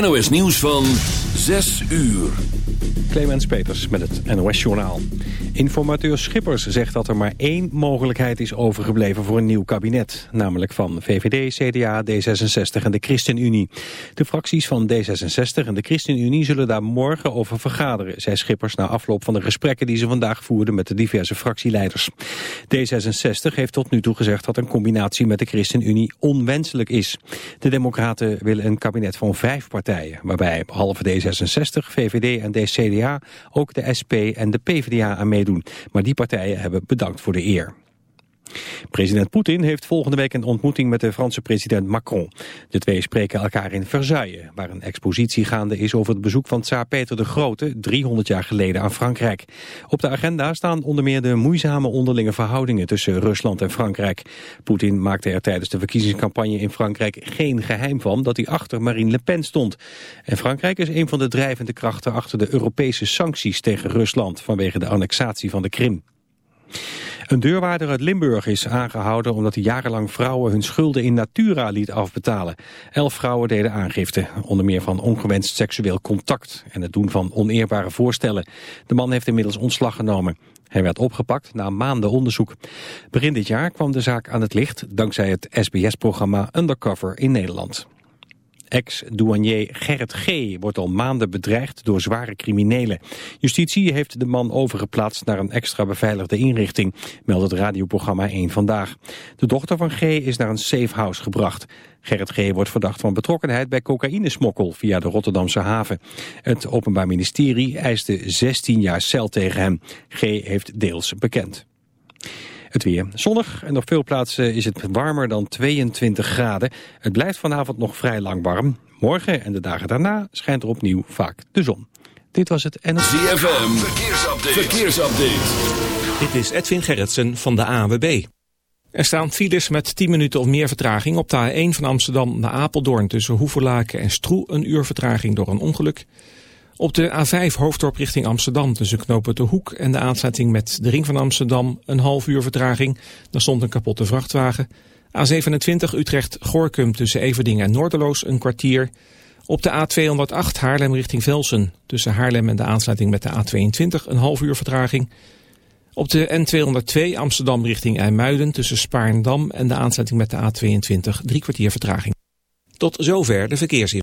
NOS Nieuws van 6 uur. Clemens Peters met het NOS-journaal. Informateur Schippers zegt dat er maar één mogelijkheid is overgebleven voor een nieuw kabinet. Namelijk van VVD, CDA, D66 en de ChristenUnie. De fracties van D66 en de ChristenUnie zullen daar morgen over vergaderen, zei Schippers na afloop van de gesprekken die ze vandaag voerden met de diverse fractieleiders. D66 heeft tot nu toe gezegd dat een combinatie met de ChristenUnie onwenselijk is. De Democraten willen een kabinet van vijf partijen, waarbij behalve D66, VVD en DCDA ook de SP en de PvdA aan meedoen. Maar die partijen hebben bedankt voor de eer. President Poetin heeft volgende week een ontmoeting met de Franse president Macron. De twee spreken elkaar in Versailles, waar een expositie gaande is over het bezoek van tsaar Peter de Grote 300 jaar geleden aan Frankrijk. Op de agenda staan onder meer de moeizame onderlinge verhoudingen tussen Rusland en Frankrijk. Poetin maakte er tijdens de verkiezingscampagne in Frankrijk geen geheim van dat hij achter Marine Le Pen stond. En Frankrijk is een van de drijvende krachten achter de Europese sancties tegen Rusland vanwege de annexatie van de Krim. Een deurwaarder uit Limburg is aangehouden omdat hij jarenlang vrouwen hun schulden in natura liet afbetalen. Elf vrouwen deden aangifte, onder meer van ongewenst seksueel contact en het doen van oneerbare voorstellen. De man heeft inmiddels ontslag genomen. Hij werd opgepakt na maanden onderzoek. Begin dit jaar kwam de zaak aan het licht dankzij het SBS-programma Undercover in Nederland. Ex-douanier Gerrit G. wordt al maanden bedreigd door zware criminelen. Justitie heeft de man overgeplaatst naar een extra beveiligde inrichting, meldt het radioprogramma 1 Vandaag. De dochter van G. is naar een safe house gebracht. Gerrit G. wordt verdacht van betrokkenheid bij cocaïnesmokkel via de Rotterdamse haven. Het Openbaar Ministerie eiste 16 jaar cel tegen hem. G. heeft deels bekend. Het weer zonnig en op veel plaatsen is het warmer dan 22 graden. Het blijft vanavond nog vrij lang warm. Morgen en de dagen daarna schijnt er opnieuw vaak de zon. Dit was het en ZFM, verkeersupdate. verkeersupdate. Dit is Edwin Gerritsen van de AWB. Er staan files met 10 minuten of meer vertraging op de A1 van Amsterdam naar Apeldoorn tussen Hoeverlaken en Stroe. Een uur vertraging door een ongeluk. Op de A5 hoofddorp richting Amsterdam tussen knopen de Hoek en de aansluiting met de ring van Amsterdam een half uur vertraging. Daar stond een kapotte vrachtwagen. A27 Utrecht-Gorkum tussen Everding en Noorderloos een kwartier. Op de A208 Haarlem richting Velsen tussen Haarlem en de aansluiting met de A22 een half uur vertraging. Op de N202 Amsterdam richting IJmuiden tussen Spaarndam en de aansluiting met de A22 drie kwartier vertraging. Tot zover de verkeersin.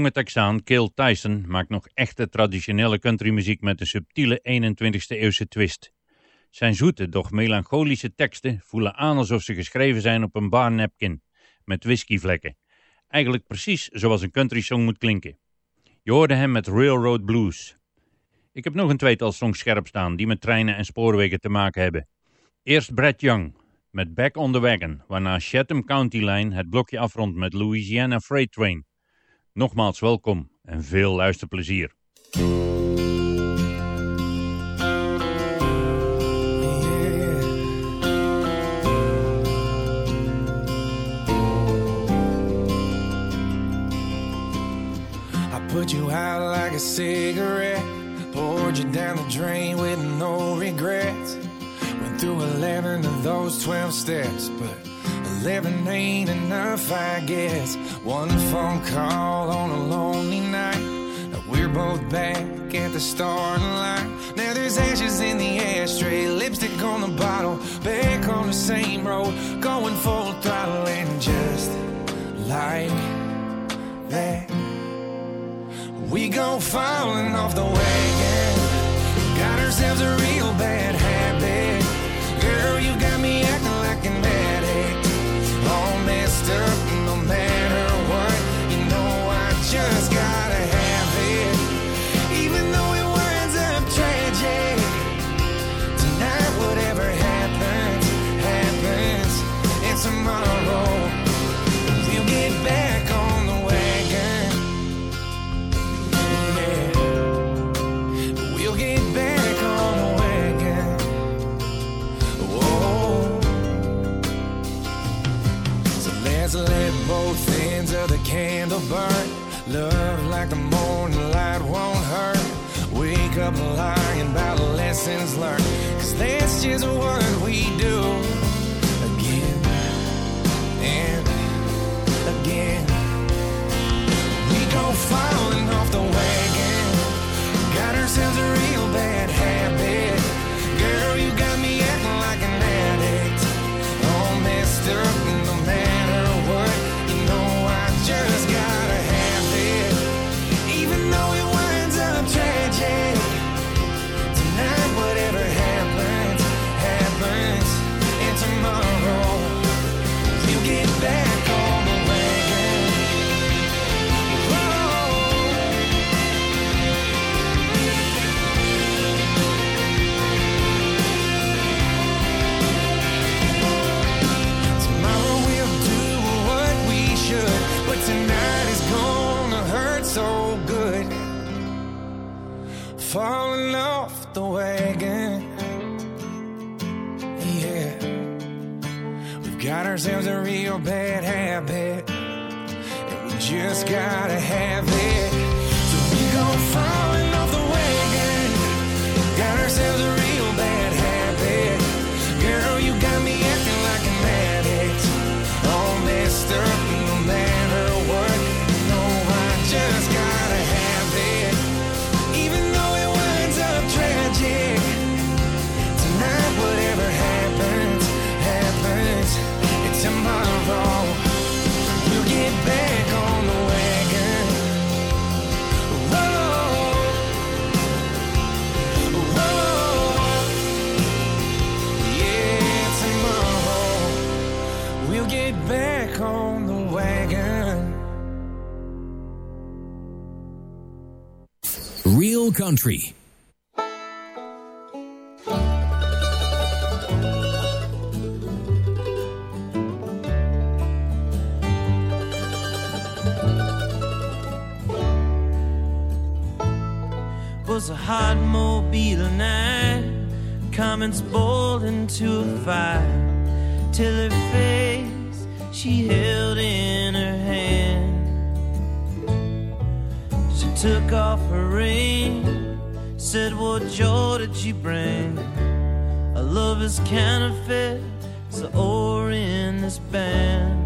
Jonge Texaan Cale Tyson maakt nog echte traditionele countrymuziek met een subtiele 21ste eeuwse twist. Zijn zoete, doch melancholische teksten voelen aan alsof ze geschreven zijn op een bar napkin, met whiskyvlekken. Eigenlijk precies zoals een country song moet klinken. Je hoorde hem met Railroad Blues. Ik heb nog een tweetal songs scherp staan die met treinen en spoorwegen te maken hebben. Eerst Brad Young met Back on the Wagon, waarna Chatham County Line het blokje afrondt met Louisiana Freight Train. Nogmaals welkom en veel luisterplezier. I put you out like a cigarette, poured you down the drain with no regrets. Went through 11 of those 12 steps, but 11 ain't enough, I guess. One phone call on a lonely night. We're both back at the starting line. Now there's ashes in the ashtray, lipstick on the bottle, back on the same road, going full throttle, and just like that. We go falling off the wagon. Got ourselves a real bad habit. Girl, you got up lying about lessons learned. Cause that's just what we do. Again and again. We go falling off the wagon. Got ourselves a real bad habit. Girl, you got me acting like an addict. All messed up, Country. was a hot mobile night. Comments boiled into a fire. Till her face she held in her hand. She took off her ring. Said, What joy did you bring? A love is counterfeit. The ore in this band.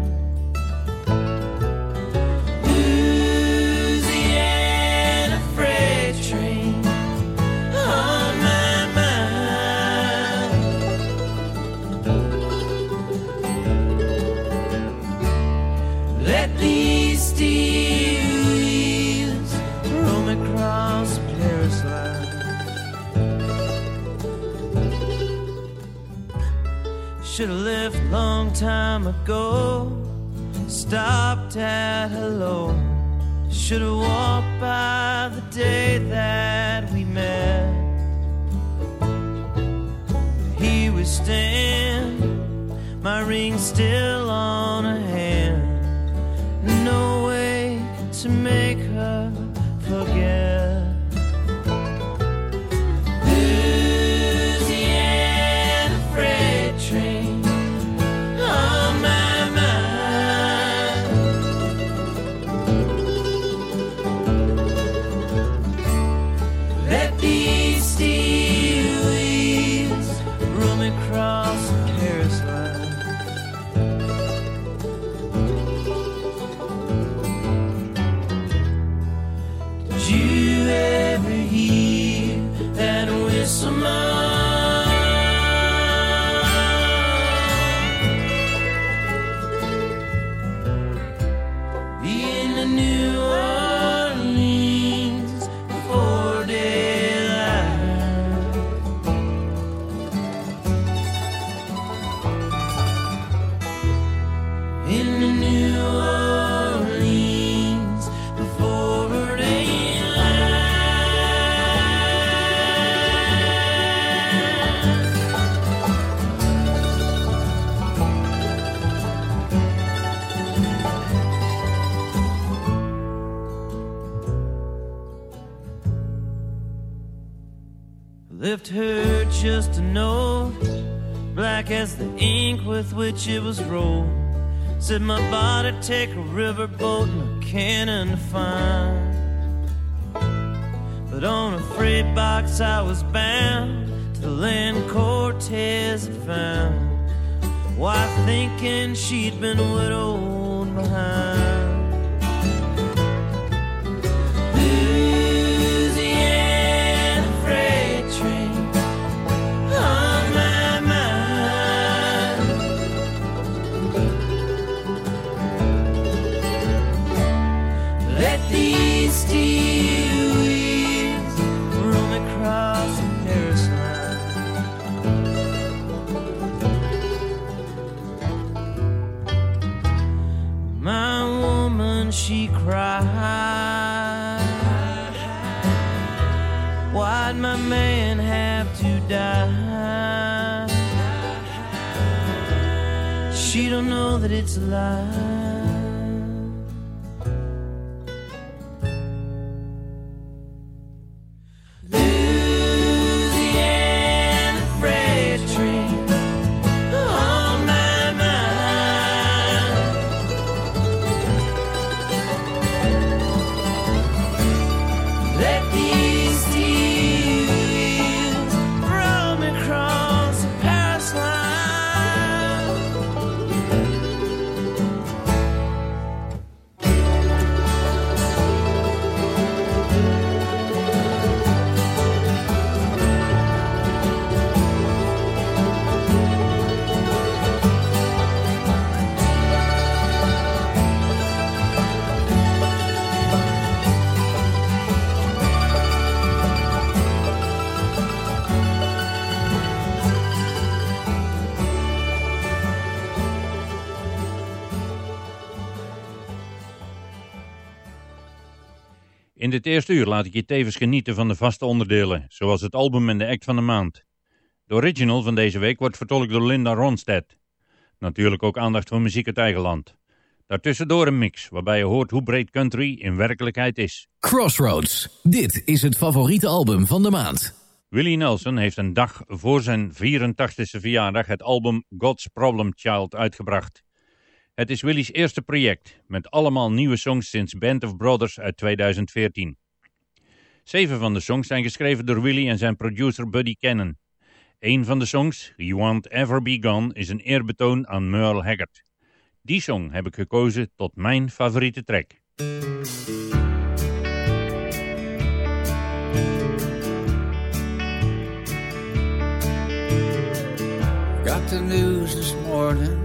Should have left long time ago. Stopped at hello. Should have walked by the day that we met. Here we stand, my ring still on her hand. No way to make her forget. Was rolled. Said my body take a riverboat and a cannon to find. But on a freight box I was bound to the land Cortez had found. Wife thinking she'd been widowed that it's a Dit eerste uur laat ik je tevens genieten van de vaste onderdelen, zoals het album en de act van de maand. De original van deze week wordt vertolkt door Linda Ronstadt. Natuurlijk ook aandacht voor muziek uit eigen land. Daartussendoor een mix, waarbij je hoort hoe breed country in werkelijkheid is. Crossroads. Dit is het favoriete album van de maand. Willie Nelson heeft een dag voor zijn 84e verjaardag het album God's Problem Child uitgebracht. Het is Willie's eerste project, met allemaal nieuwe songs sinds Band of Brothers uit 2014. Zeven van de songs zijn geschreven door Willie en zijn producer Buddy Cannon. Een van de songs, You Won't Ever Be Gone, is een eerbetoon aan Merle Haggard. Die song heb ik gekozen tot mijn favoriete track. Got the news this morning.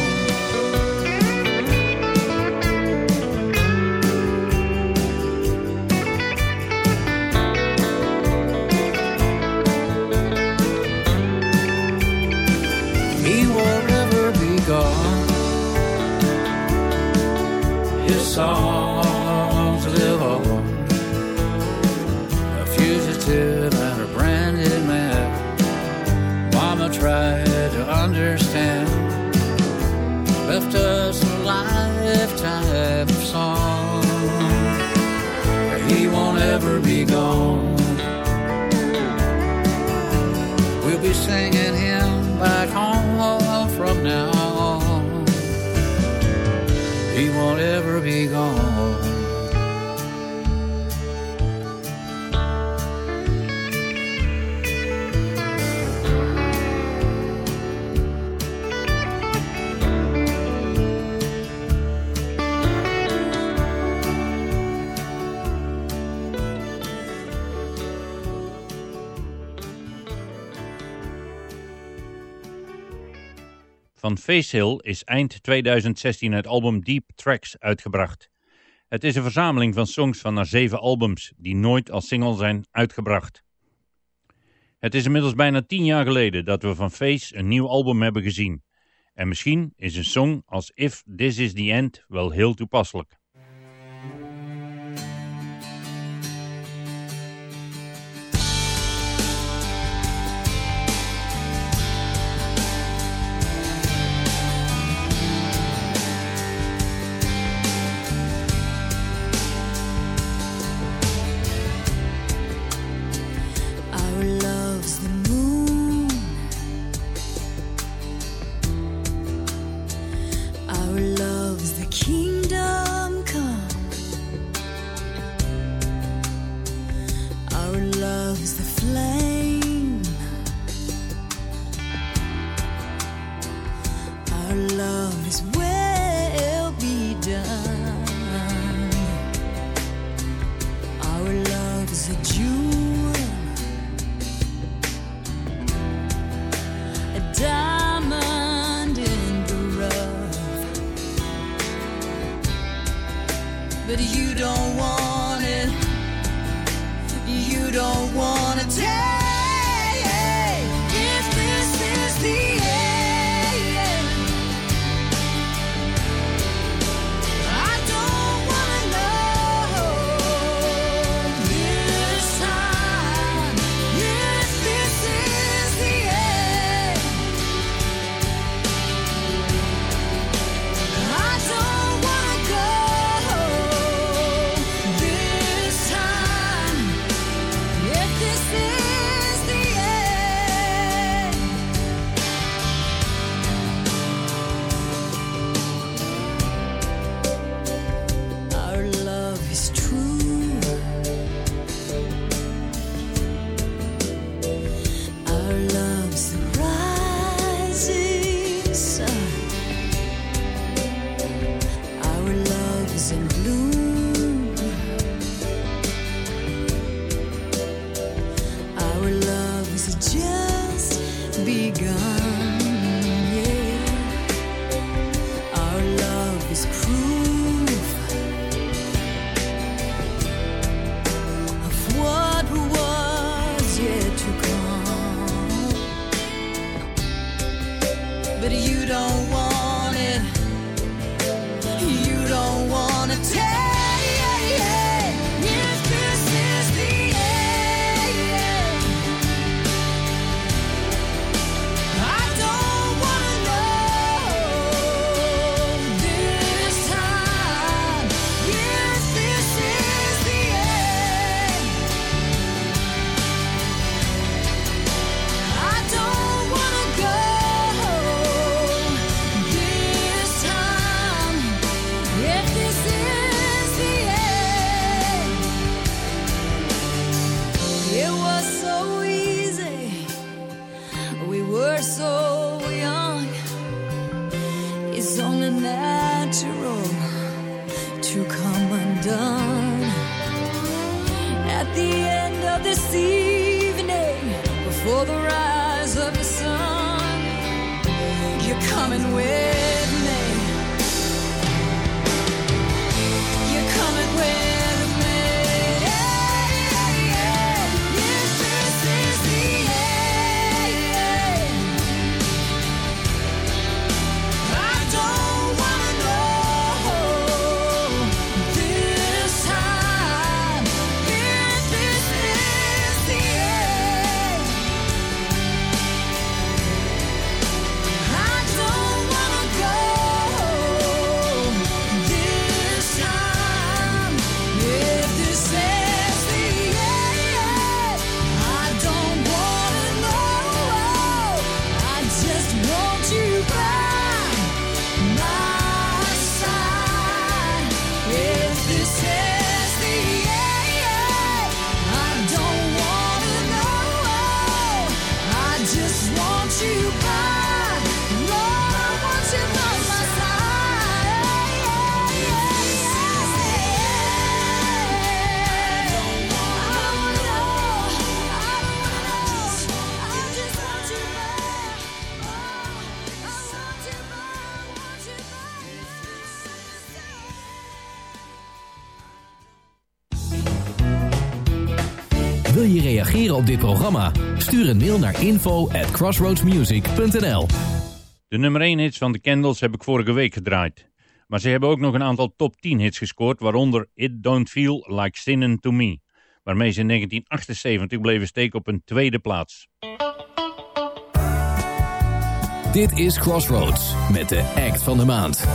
Songs live on. A fugitive and a branded man. Mama tried to understand. Left us Van Facehill is eind 2016 het album Deep Tracks uitgebracht. Het is een verzameling van songs van haar zeven albums die nooit als single zijn uitgebracht. Het is inmiddels bijna tien jaar geleden dat we van Face een nieuw album hebben gezien. En misschien is een song als If This Is The End wel heel toepasselijk. Love's the kingdom oh op dit programma? Stuur een mail naar info at crossroadsmusic.nl De nummer 1 hits van de Candles heb ik vorige week gedraaid. Maar ze hebben ook nog een aantal top 10 hits gescoord, waaronder It Don't Feel Like Sinning To Me, waarmee ze in 1978 bleven steken op een tweede plaats. Dit is Crossroads met de act van de maand.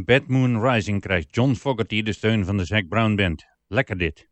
In Bad Moon Rising krijgt John Fogerty de steun van de Zac Brown Band. Lekker dit.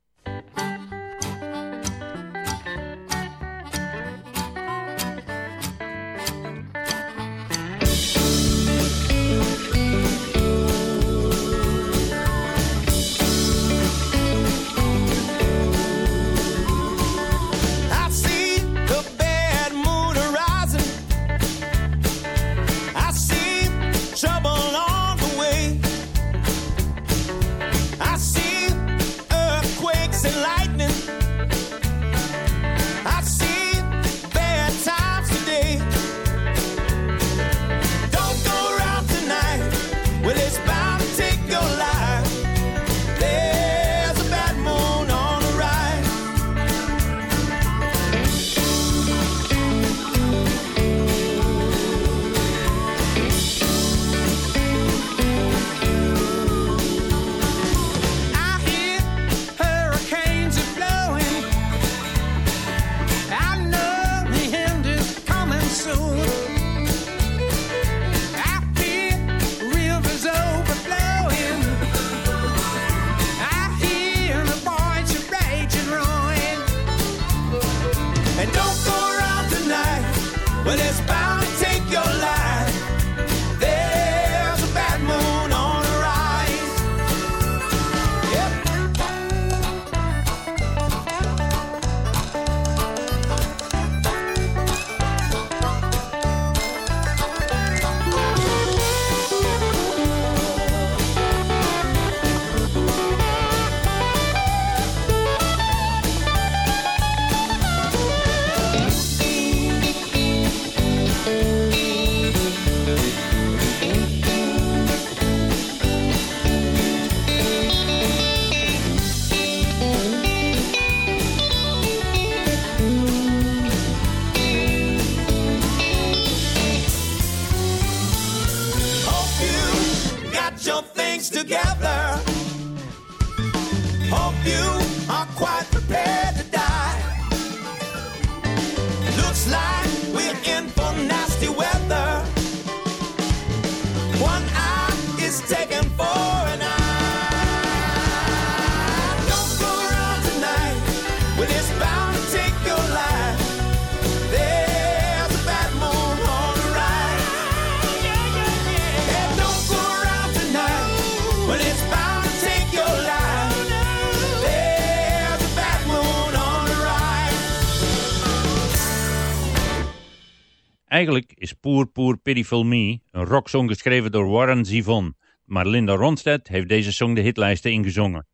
Eigenlijk is Poor Poor Pitiful Me een rocksong geschreven door Warren Zevon, maar Linda Ronstadt heeft deze song de hitlijsten ingezongen.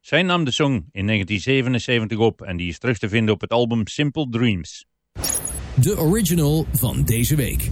Zij nam de song in 1977 op en die is terug te vinden op het album Simple Dreams. De original van deze week.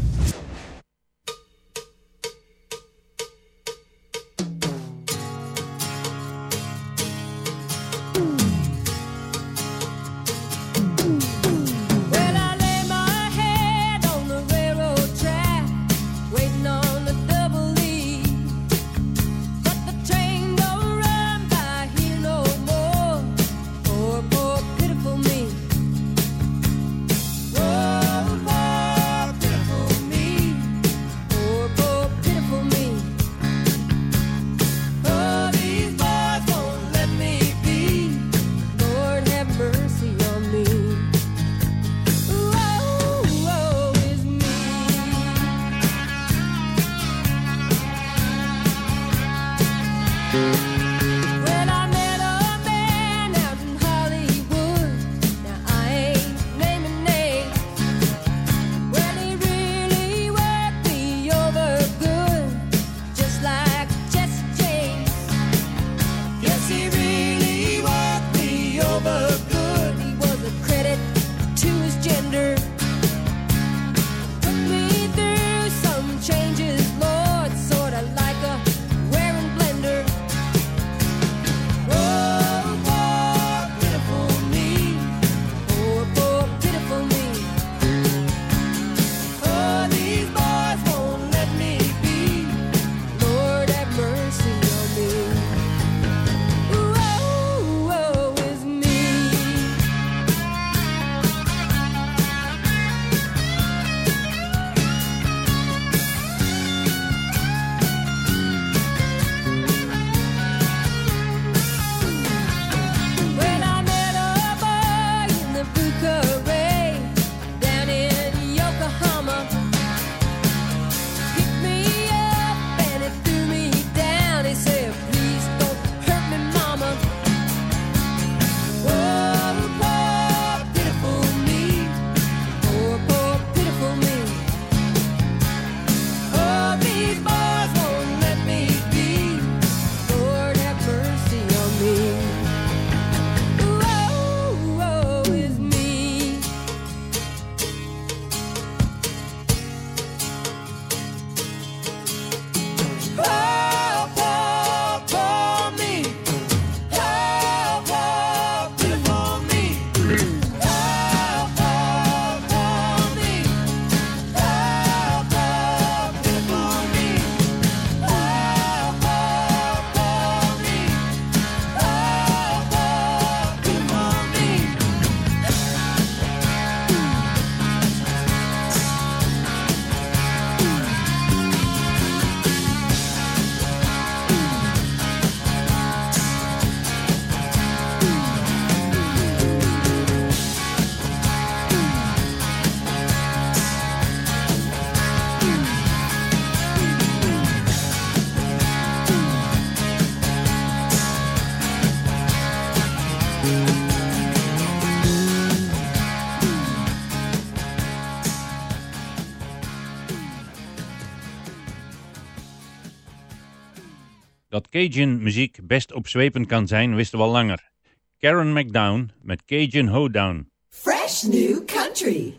Cajun muziek best opzwepend kan zijn, wisten we al langer. Karen McDown met Cajun Hoedown. Fresh new country.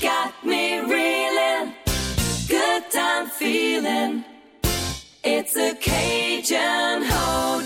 Got me reeling. Good time feeling. It's a Cajun hoedown.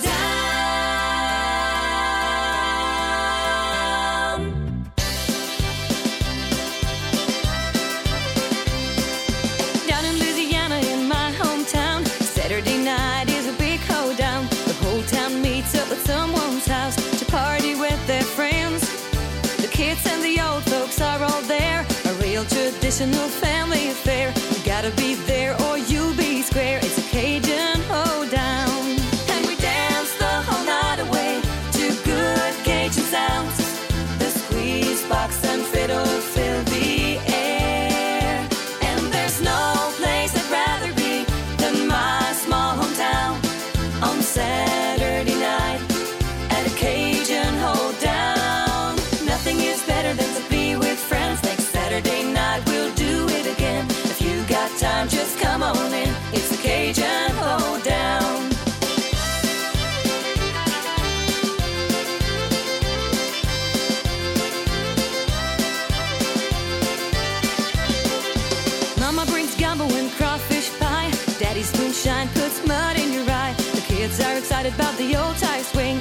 Traditional family affair. You gotta be there It's the Cajun. Mama brings gumbo and crawfish pie. Daddy's moonshine puts mud in your eye. The kids are excited about the old tie swing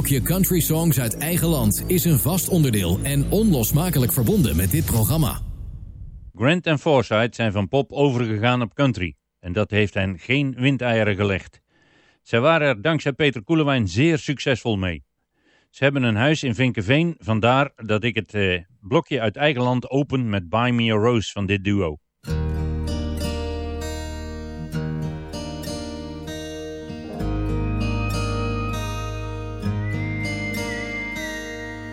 blokje Country Songs uit eigen land is een vast onderdeel en onlosmakelijk verbonden met dit programma. Grant en Forsyth zijn van pop overgegaan op country. En dat heeft hen geen windeieren gelegd. Zij waren er dankzij Peter Koelewijn zeer succesvol mee. Ze hebben een huis in Vinkenveen, vandaar dat ik het eh, blokje uit eigen land open met Buy Me a Rose van dit duo.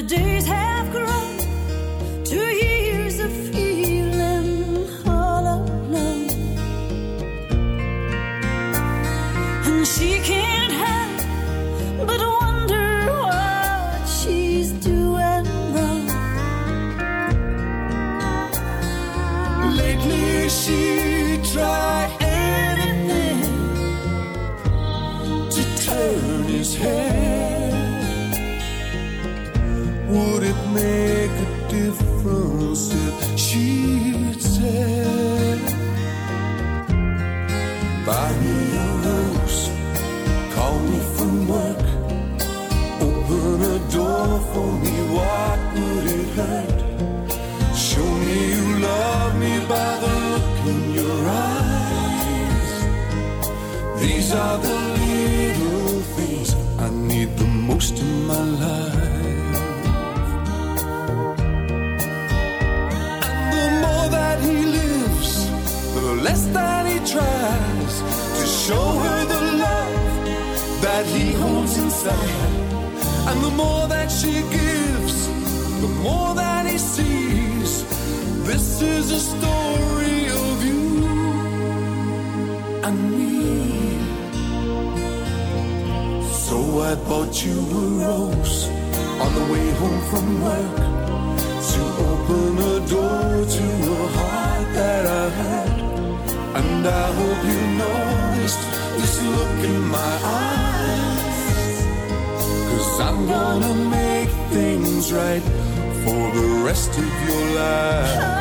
The days have I bought you a rose on the way home from work to open a door to a heart that I had. And I hope you noticed this look in my eyes. Cause I'm gonna make things right for the rest of your life.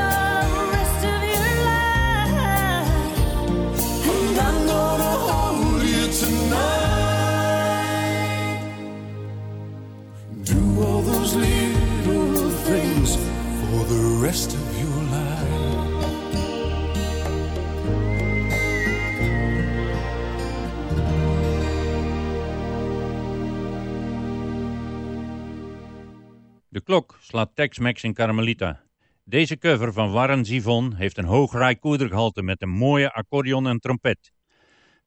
Klok slaat Tex-Mex in Carmelita. Deze cover van Warren Zivon heeft een hoog raikoedergehalte met een mooie accordeon en trompet.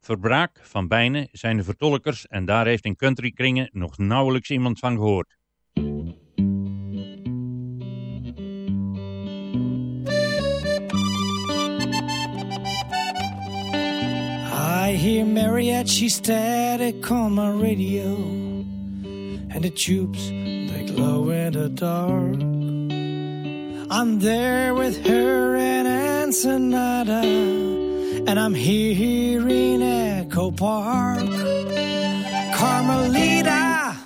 Verbraak van Bijnen zijn de vertolkers en daar heeft in countrykringen nog nauwelijks iemand van gehoord. I hear mariachi static on my radio, and the tubes glow in the dark. I'm there with her and Ensenada, and I'm here in Echo Park. Carmelita,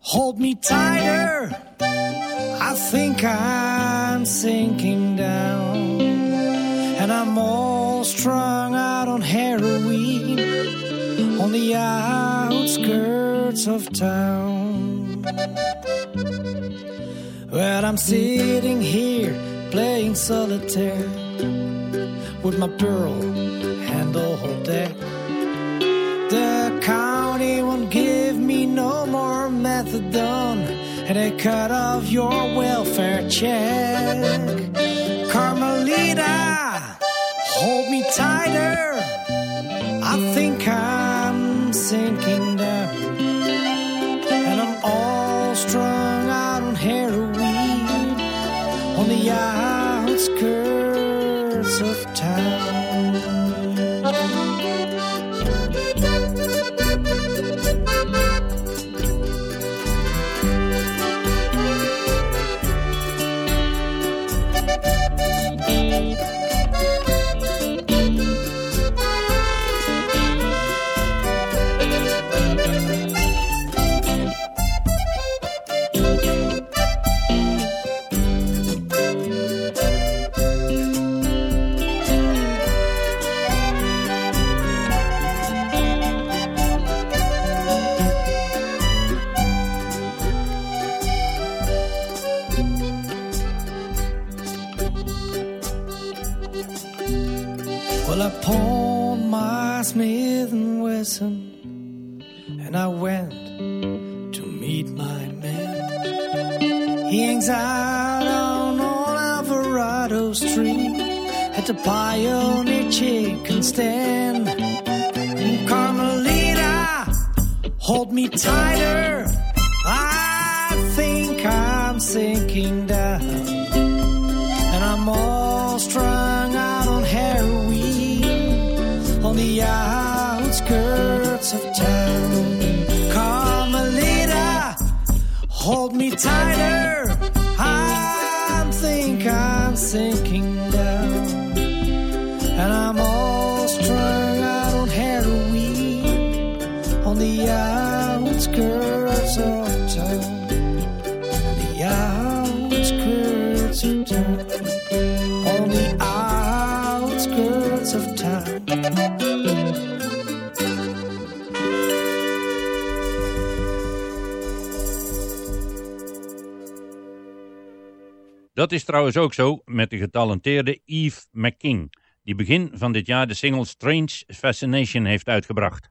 hold me tighter. I think I'm sinking down, and I'm all strung out on heroin on the outskirts of town. Well, I'm sitting here playing solitaire with my pearl handle deck. The county won't give me no more methadone, and they cut off your welfare check. Carmelita, hold me tighter. I think I'm sinking pioneer chicken stand. Carmelita, hold me tighter. I think I'm sinking down. And I'm all strung out on heroin on the outskirts of town. Carmelita, hold me tighter. Dat is trouwens ook zo met de getalenteerde Eve McKing, die begin van dit jaar de single Strange Fascination heeft uitgebracht.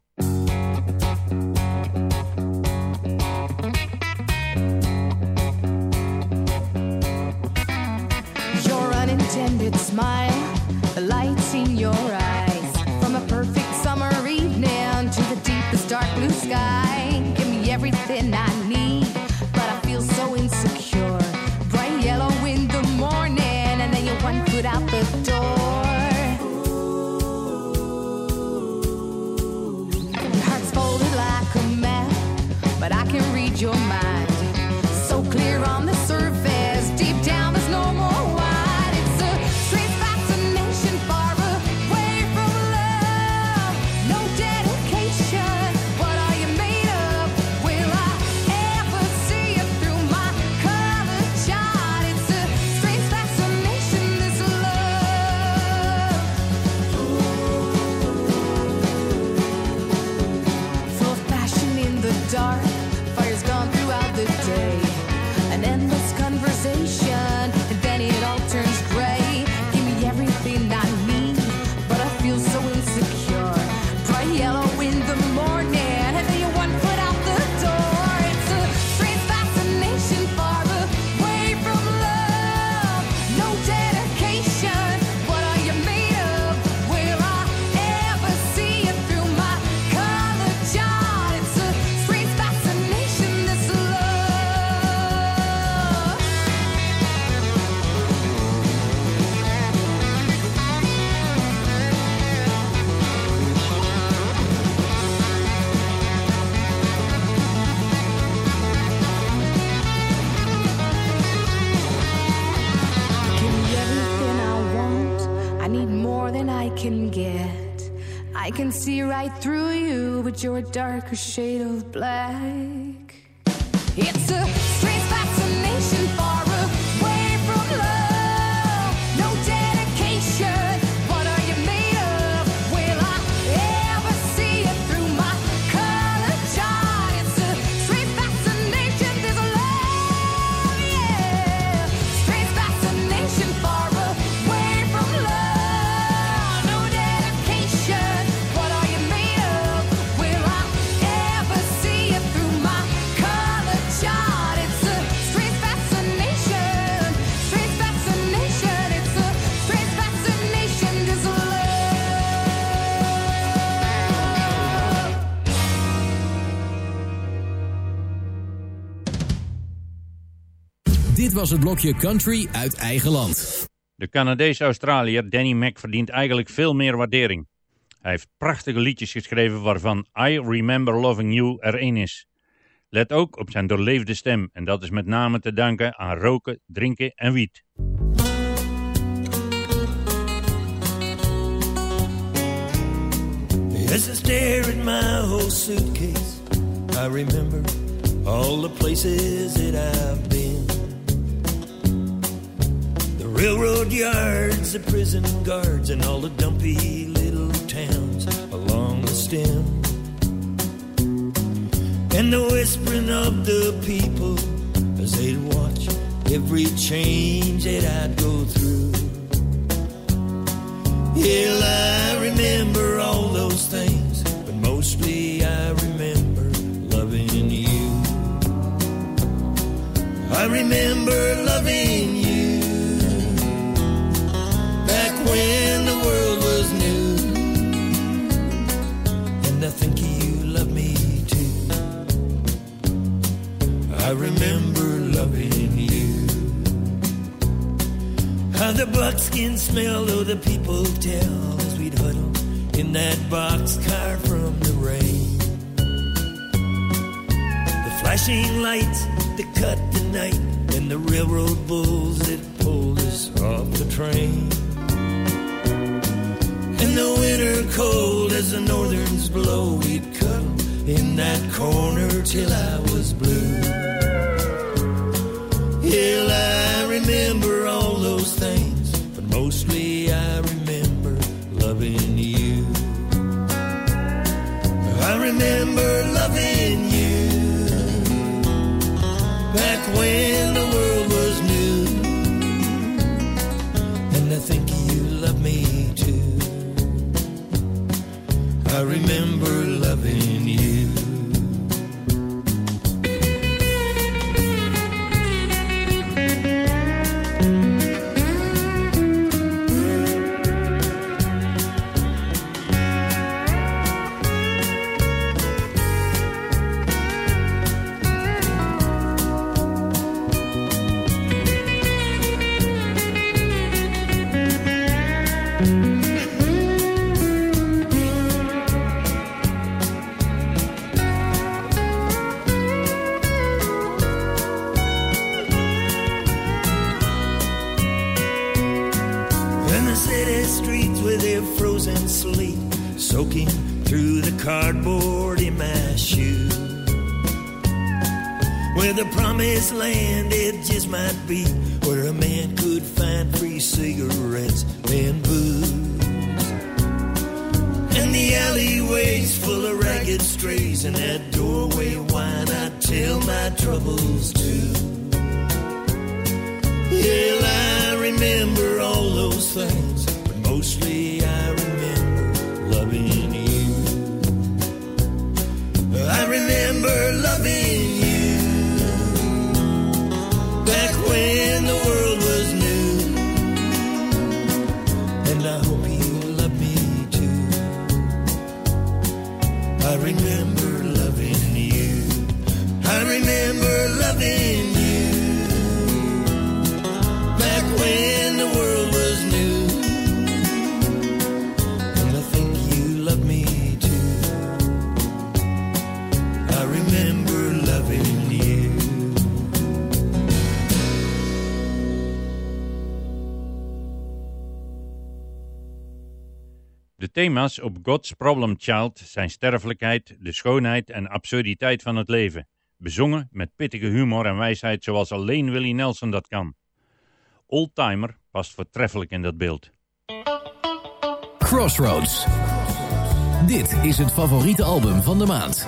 Darker shade of black. Was het blokje Country uit eigen land. De Canadese Australiër Danny Mac verdient eigenlijk veel meer waardering. Hij heeft prachtige liedjes geschreven waarvan I Remember Loving You er één is. Let ook op zijn doorleefde stem en dat is met name te danken aan roken, drinken en wiet. As I stare at my whole suitcase, I remember all the places that I've been. Railroad yards, the prison guards, and all the dumpy little towns along the stem. And the whispering of the people as they'd watch every change that I'd go through. Yeah, I remember all those things, but mostly I remember loving you. I remember loving I remember loving you. How the buckskin smell, oh, the people tell as we'd huddle in that boxcar from the rain. The flashing lights that cut the night, and the railroad bulls that pulled us off the train. In the winter cold, as the northerns blow, we'd cuddle in that corner till I was blue. Hell, I remember all those things, but mostly I remember loving you. I remember loving you back when De thema's op God's Problem Child zijn sterfelijkheid, de schoonheid en absurditeit van het leven. Bezongen met pittige humor en wijsheid zoals alleen Willie Nelson dat kan. Oldtimer past voortreffelijk in dat beeld. Crossroads. Dit is het favoriete album van de maand.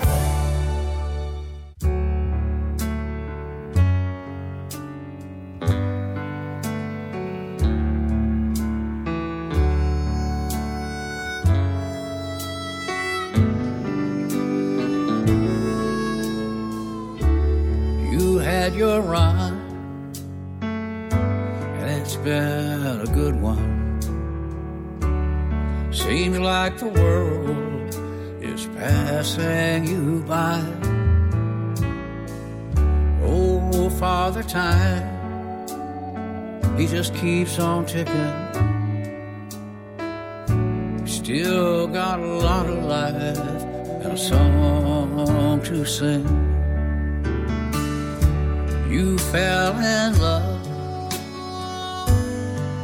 Father Time, he just keeps on ticking. Still got a lot of life and a song to sing. You fell in love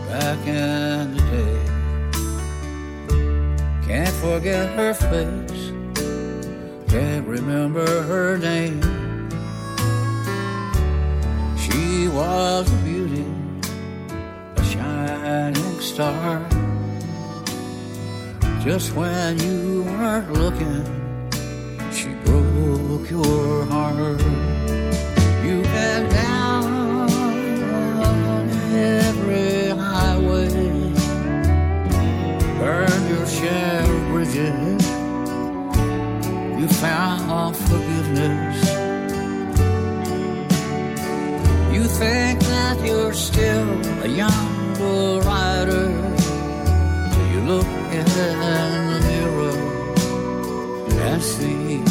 back in the day. Can't forget her face, can't remember her name. Was a beauty, a shining star. Just when you weren't looking, she broke your heart. You've been down every highway, burned your share of bridges. You found forgiveness. A young bull rider. Till you look in the mirror and see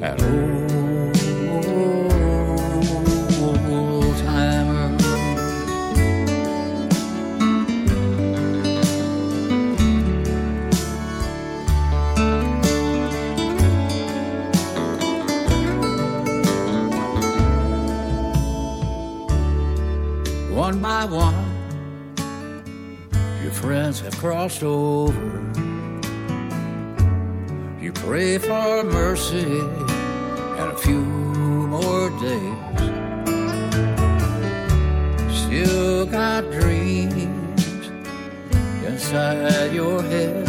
that old crossed over. You pray for mercy and a few more days. Still got dreams inside your head.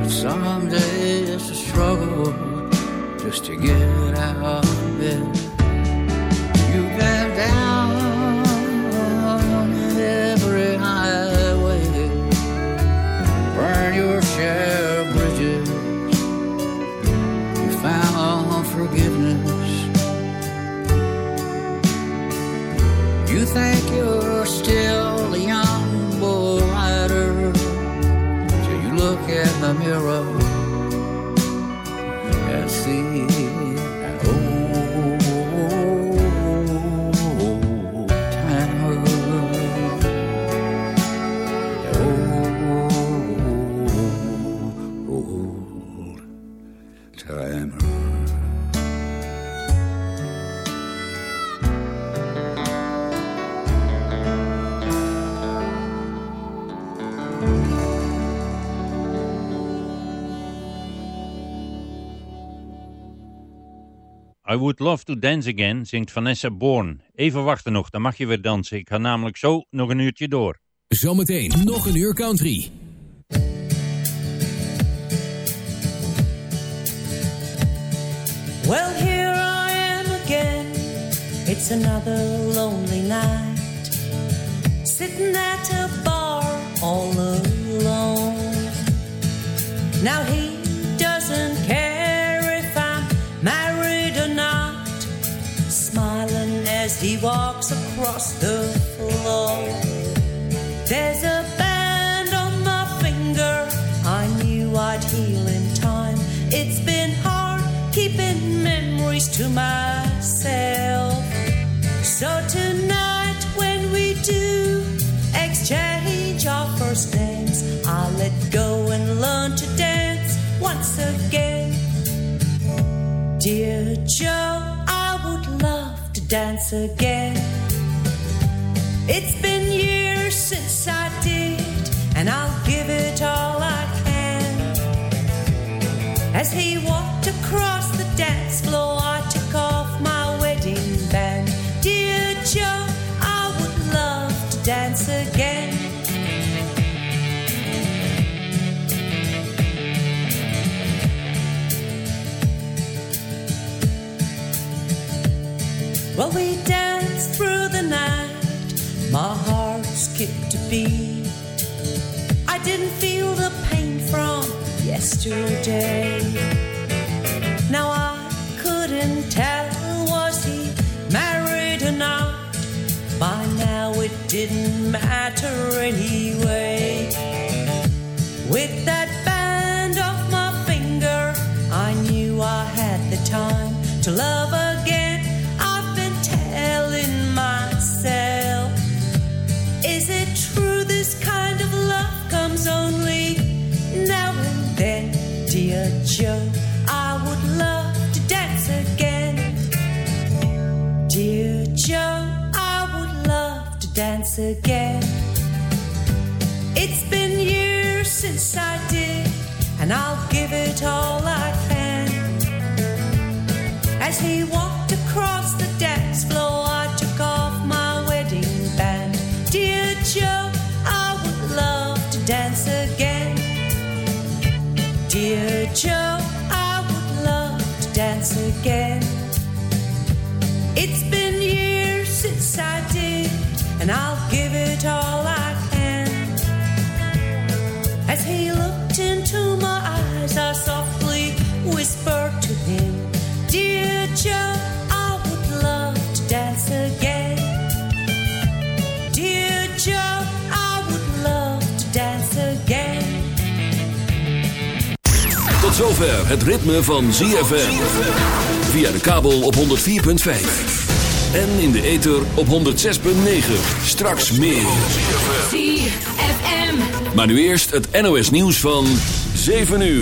But some days it's a struggle just to get timer. I Would Love to Dance Again zingt Vanessa Bourne. Even wachten nog, dan mag je weer dansen. Ik ga namelijk zo nog een uurtje door. Zometeen nog een uur country. Well, here I am again. It's another lonely night. Sitting at a bar all alone. Now he doesn't care if I'm married or not. Smiling as he walks across the floor. To myself. So tonight, when we do exchange our first names, I'll let go and learn to dance once again. Dear Joe, I would love to dance again. It's been years since I did, and I'll give it all I can. As he walked across the dance floor, Well, we danced through the night. My heart skipped a beat. I didn't feel the pain from yesterday. Now I couldn't tell was he married or not. By now it didn't matter anyway. With that band off my finger, I knew I had the time to love again. Again. It's been years since I did, and I'll give it all I can. As he walked softly whispered to him, Dear Joe, I would love to dance again. Dear Joe, I would love to dance again. Tot zover het ritme van ZFM. Via de kabel op 104.5. En in de ether op 106.9. Straks meer. ZFM. Maar nu eerst het NOS nieuws van 7 uur.